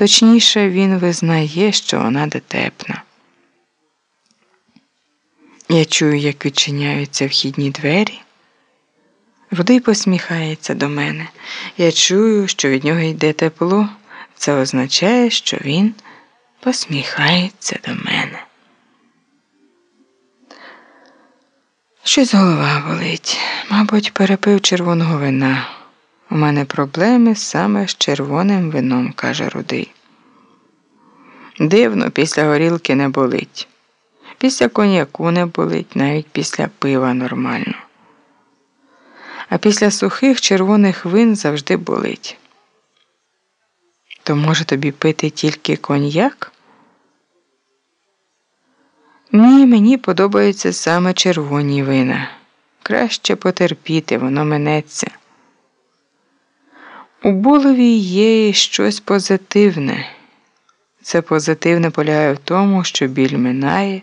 Точніше, він визнає, що вона дотепна. Я чую, як відчиняються вхідні двері. Рудий посміхається до мене. Я чую, що від нього йде тепло. Це означає, що він посміхається до мене. Щось голова болить. Мабуть, перепив червоного вина. У мене проблеми саме з червоним вином, каже Рудий. Дивно, після горілки не болить. Після коньяку не болить, навіть після пива нормально. А після сухих червоних вин завжди болить. То може тобі пити тільки коньяк? Ні, мені подобаються саме червоні вина. Краще потерпіти, воно минеться. У болові є щось позитивне. Це позитивне полягає в тому, що біль минає,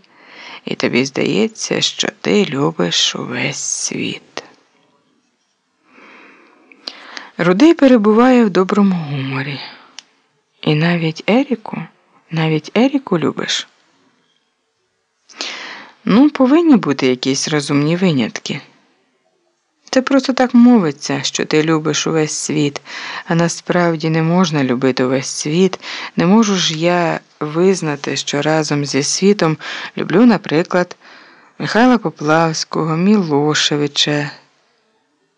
і тобі здається, що ти любиш увесь світ. Рудий перебуває в доброму гуморі. І навіть Еріку, навіть Еріку любиш. Ну, повинні бути якісь розумні винятки. Це просто так мовиться, що ти любиш увесь світ, а насправді не можна любити увесь світ. Не можу ж я визнати, що разом зі світом люблю, наприклад, Михайла Поплавського, Мілошевича,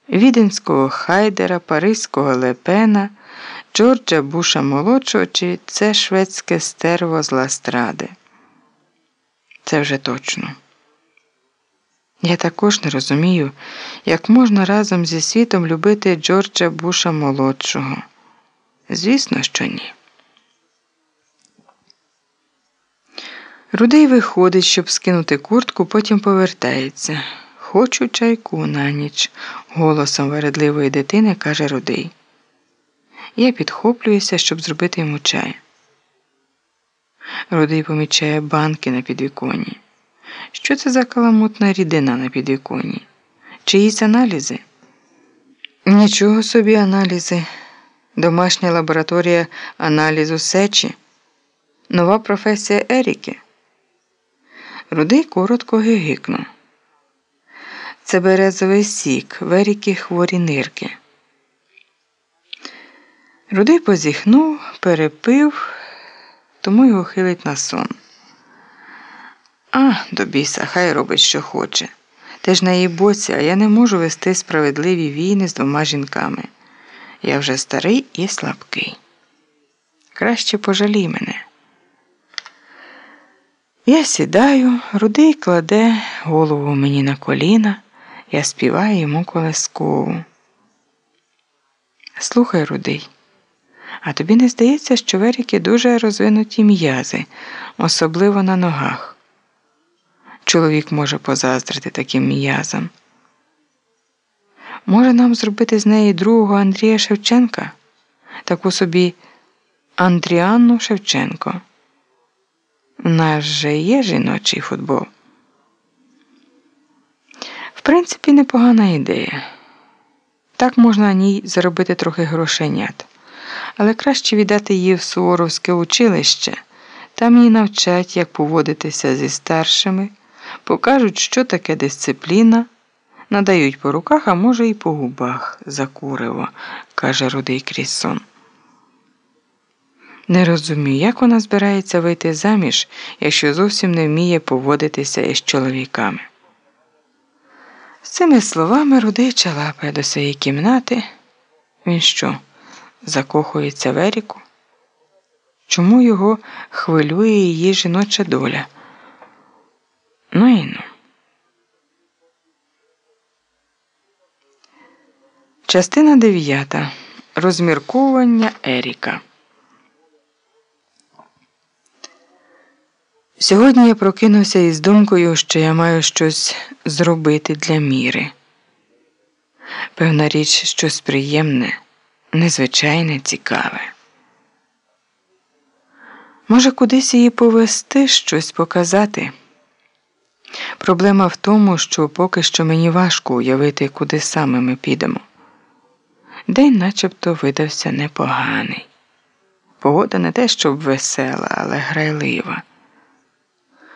Віденського Хайдера, Паризького Лепена, Джорджа Буша молодшого чи це шведське стерво з Ластради. Це вже точно. Я також не розумію, як можна разом зі світом любити Джорджа Буша молодшого. Звісно, що ні. Рудий виходить, щоб скинути куртку, потім повертається. Хочу чайку на ніч, голосом вередливої дитини каже Рудий. Я підхоплююся, щоб зробити йому чай. Рудий помічає банки на підвіконні. Що це за каламутна рідина на підвіконні? Чиїсь аналізи? Нічого собі аналізи. Домашня лабораторія аналізу сечі. Нова професія Еріки. Рудий коротко гигикнув. Це березовий сік, в Еріки хворі нирки. Рудий позіхнув, перепив, тому його хилить на сон. А, до біса, хай робить, що хоче. Ти ж на її боці, а я не можу вести справедливі війни з двома жінками. Я вже старий і слабкий. Краще пожалій мене. Я сідаю, рудий кладе голову мені на коліна, я співаю йому колескову. Слухай, рудий, а тобі не здається, що веріки дуже розвинуті м'язи, особливо на ногах. Чоловік може позаздрити таким м'язам. Може нам зробити з неї другого Андрія Шевченка, таку собі Андріанну Шевченко. У нас же є жіночий футбол. В принципі, непогана ідея. Так можна на ній заробити трохи грошенят, але краще віддати її в Суворовське училище, там її навчать, як поводитися зі старшими покажуть, що таке дисципліна, надають по руках, а може, і по губах за куриво, каже рудий Кріссон. Не розумію, як вона збирається вийти заміж, якщо зовсім не вміє поводитися із чоловіками. З цими словами рудий чалапає до своєї кімнати. Він що, закохується в Еріку? Чому його хвилює її жіноча доля? Ну і ну. Частина дев'ята. Розмірковування Еріка. Сьогодні я прокинувся із думкою, що я маю щось зробити для міри. Певна річ, щось приємне, незвичайне, цікаве. Може, кудись її повести, щось показати. Проблема в тому, що поки що мені важко уявити, куди саме ми підемо. День начебто видався непоганий. Погода не те, щоб весела, але грайлива.